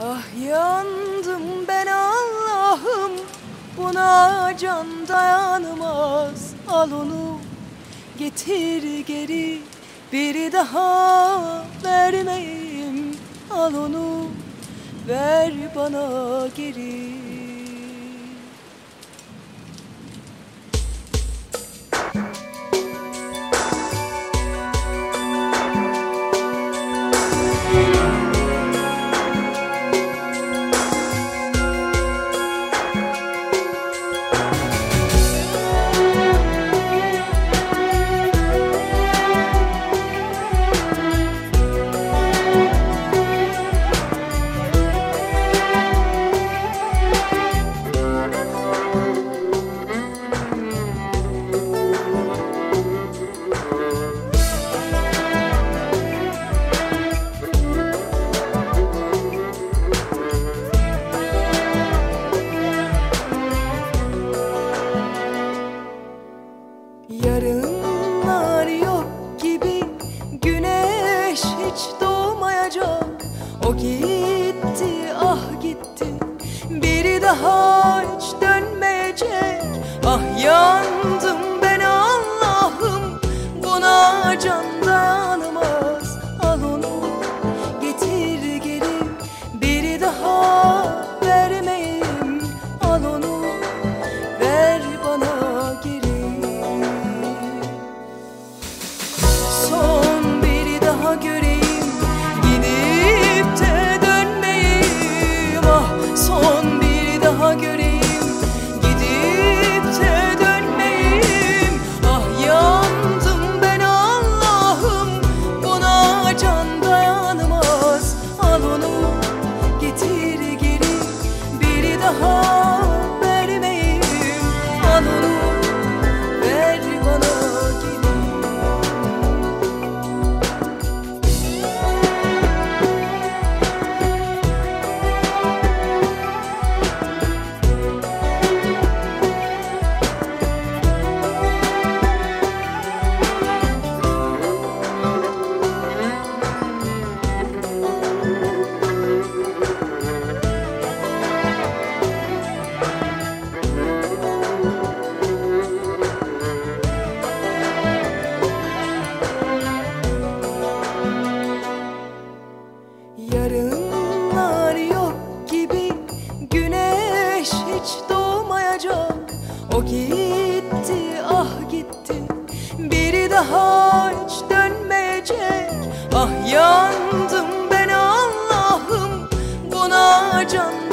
Ah yandım ben Allah'ım. Buna can dayanmaz. Al onu getir geri. Bir daha vermeyim Al onu ver bana geri. the whole yar yok gibi Güneş hiç doğmayacak. O gitti ah gitti. Biri daha hiç dönmeyecek. Ah yandım ben Allah'ım. Buna can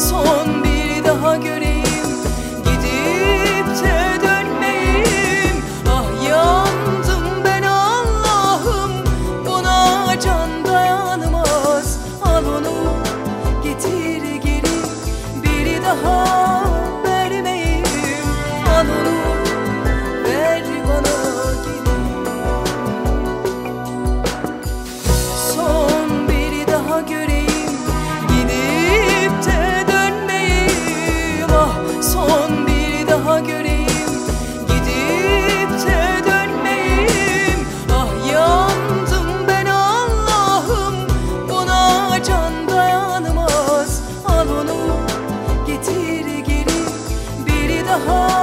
son bir daha gül the whole